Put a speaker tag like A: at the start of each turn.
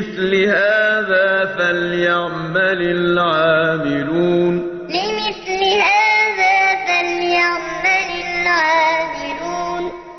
A: لمثل هذا فليعمل العاملون.